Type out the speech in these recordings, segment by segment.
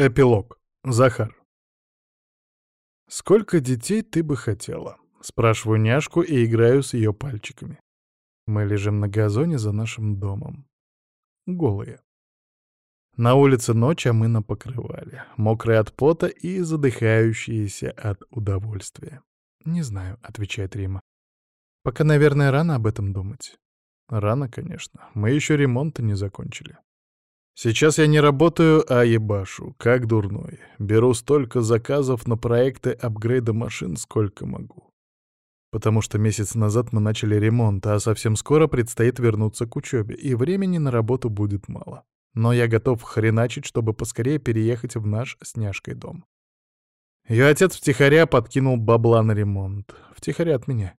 Эпилог. Захар. «Сколько детей ты бы хотела?» — спрашиваю няшку и играю с ее пальчиками. Мы лежим на газоне за нашим домом. Голые. На улице ночь, а мы на покрывале. Мокрые от пота и задыхающиеся от удовольствия. «Не знаю», — отвечает Рима. «Пока, наверное, рано об этом думать». «Рано, конечно. Мы еще ремонта не закончили». Сейчас я не работаю, а ебашу, как дурной. Беру столько заказов на проекты апгрейда машин, сколько могу. Потому что месяц назад мы начали ремонт, а совсем скоро предстоит вернуться к учебе, и времени на работу будет мало. Но я готов хреначить, чтобы поскорее переехать в наш с няшкой дом. Ее отец втихаря подкинул бабла на ремонт. Втихаря от меня.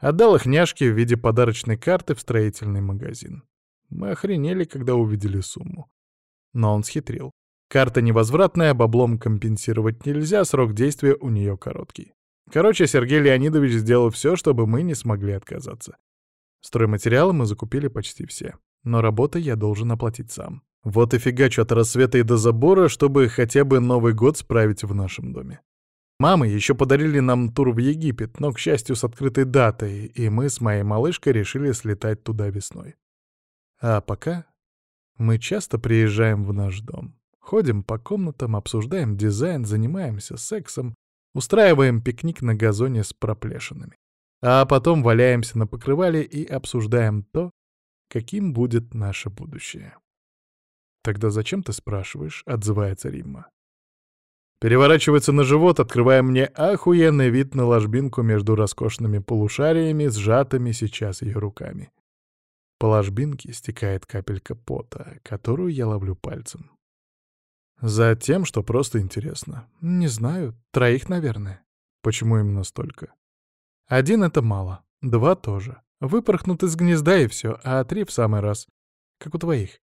Отдал их няшке в виде подарочной карты в строительный магазин. Мы охренели, когда увидели сумму. Но он схитрил. Карта невозвратная, баблом компенсировать нельзя, срок действия у нее короткий. Короче, Сергей Леонидович сделал все, чтобы мы не смогли отказаться. Стройматериалы мы закупили почти все. Но работы я должен оплатить сам. Вот и фигачу от рассвета и до забора, чтобы хотя бы Новый год справить в нашем доме. Мамы еще подарили нам тур в Египет, но, к счастью, с открытой датой, и мы с моей малышкой решили слетать туда весной. А пока мы часто приезжаем в наш дом. Ходим по комнатам, обсуждаем дизайн, занимаемся сексом, устраиваем пикник на газоне с проплешинами. А потом валяемся на покрывале и обсуждаем то, каким будет наше будущее. «Тогда зачем ты спрашиваешь?» — отзывается Римма. Переворачивается на живот, открывая мне охуенный вид на ложбинку между роскошными полушариями, сжатыми сейчас ее руками. По ложбинке стекает капелька пота, которую я ловлю пальцем. Затем, что просто интересно. Не знаю, троих, наверное. Почему именно столько? Один — это мало, два тоже. Выпорхнут из гнезда и все, а три в самый раз. Как у твоих.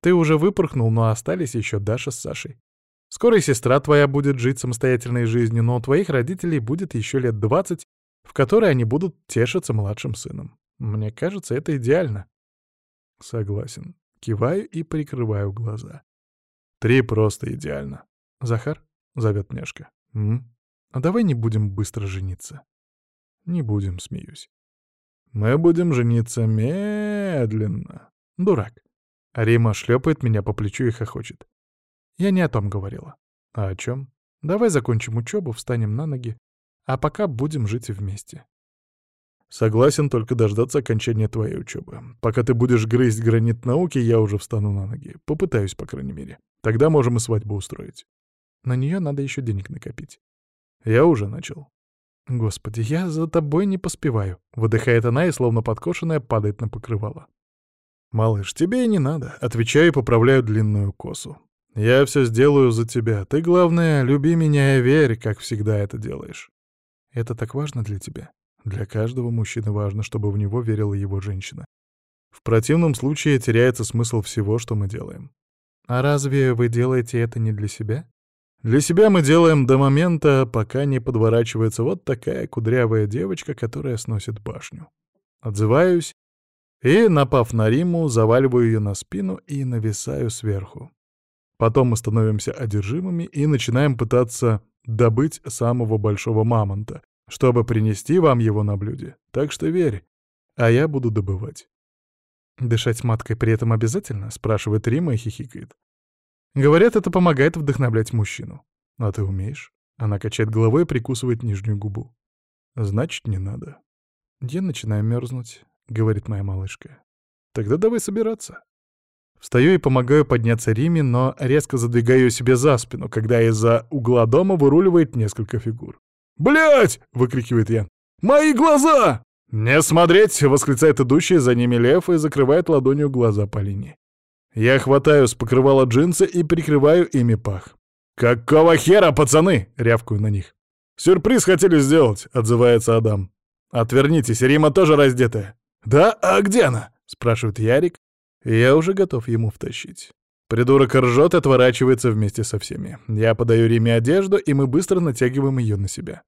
Ты уже выпорхнул, но остались еще Даша с Сашей. Скоро и сестра твоя будет жить самостоятельной жизнью, но у твоих родителей будет еще лет двадцать, в которой они будут тешиться младшим сыном. Мне кажется, это идеально. Согласен. Киваю и прикрываю глаза. Три просто идеально. Захар? Зовет Няшка. М? А давай не будем быстро жениться. Не будем, смеюсь. Мы будем жениться медленно. Дурак. Рима шлепает меня по плечу и хохочет. Я не о том говорила. А о чем? Давай закончим учебу, встанем на ноги, а пока будем жить вместе. Согласен только дождаться окончания твоей учебы. Пока ты будешь грызть гранит науки, я уже встану на ноги. Попытаюсь, по крайней мере. Тогда можем и свадьбу устроить. На нее надо еще денег накопить. Я уже начал. Господи, я за тобой не поспеваю. Выдыхает она и, словно подкошенная, падает на покрывало. «Малыш, тебе и не надо», — отвечаю и поправляю длинную косу. «Я все сделаю за тебя. Ты, главное, люби меня и верь, как всегда это делаешь». «Это так важно для тебя?» Для каждого мужчины важно, чтобы в него верила его женщина. В противном случае теряется смысл всего, что мы делаем. А разве вы делаете это не для себя? Для себя мы делаем до момента, пока не подворачивается вот такая кудрявая девочка, которая сносит башню. Отзываюсь и, напав на Риму, заваливаю ее на спину и нависаю сверху. Потом мы становимся одержимыми и начинаем пытаться добыть самого большого мамонта, чтобы принести вам его на блюде. Так что верь, а я буду добывать. «Дышать маткой при этом обязательно?» — спрашивает Рима и хихикает. Говорят, это помогает вдохновлять мужчину. А ты умеешь? Она качает головой и прикусывает нижнюю губу. Значит, не надо. Я начинаю мерзнуть, говорит моя малышка. Тогда давай собираться. Встаю и помогаю подняться Риме, но резко задвигаю себе за спину, когда из-за угла дома выруливает несколько фигур. «Блядь!» — выкрикивает Ян. «Мои глаза!» «Не смотреть!» — восклицает идущий за ними лев и закрывает ладонью глаза Полине. Я хватаю с покрывала джинсы и прикрываю ими пах. «Какого хера, пацаны?» — рявкаю на них. «Сюрприз хотели сделать», — отзывается Адам. «Отвернитесь, Рима тоже раздетая». «Да? А где она?» — спрашивает Ярик. Я уже готов ему втащить. Придурок ржет и отворачивается вместе со всеми. Я подаю Риме одежду, и мы быстро натягиваем ее на себя.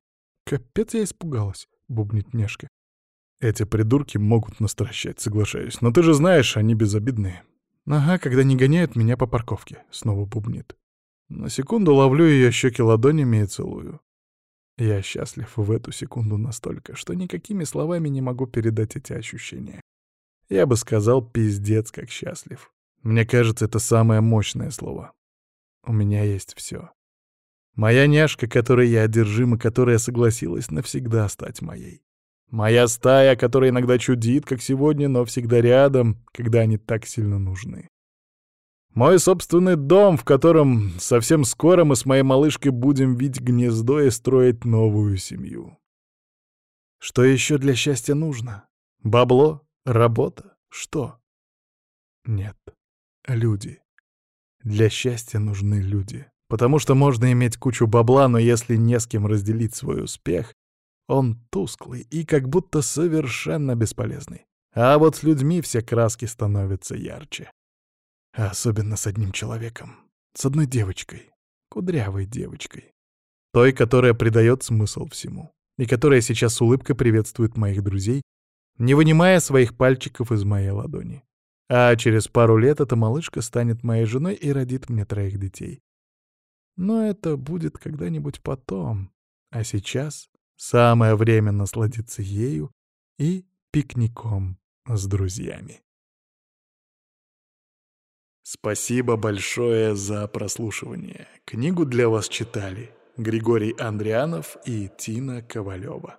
«Капец, я испугалась», — бубнит Нешка. «Эти придурки могут настращать, соглашаюсь. Но ты же знаешь, они безобидные». «Ага, когда не гоняют меня по парковке», — снова бубнит. На секунду ловлю ее щеки ладонями и целую. Я счастлив в эту секунду настолько, что никакими словами не могу передать эти ощущения. Я бы сказал, пиздец, как счастлив. Мне кажется, это самое мощное слово. У меня есть все. Моя няшка, которой я одержим и которая согласилась навсегда стать моей. Моя стая, которая иногда чудит, как сегодня, но всегда рядом, когда они так сильно нужны. Мой собственный дом, в котором совсем скоро мы с моей малышкой будем видеть гнездо и строить новую семью. Что еще для счастья нужно? Бабло? Работа? Что? Нет. Люди. Для счастья нужны люди. Потому что можно иметь кучу бабла, но если не с кем разделить свой успех, он тусклый и как будто совершенно бесполезный. А вот с людьми все краски становятся ярче. Особенно с одним человеком. С одной девочкой. Кудрявой девочкой. Той, которая придает смысл всему. И которая сейчас с улыбкой приветствует моих друзей, не вынимая своих пальчиков из моей ладони. А через пару лет эта малышка станет моей женой и родит мне троих детей. Но это будет когда-нибудь потом. А сейчас самое время насладиться ею и пикником с друзьями. Спасибо большое за прослушивание. Книгу для вас читали Григорий Андрианов и Тина Ковалева.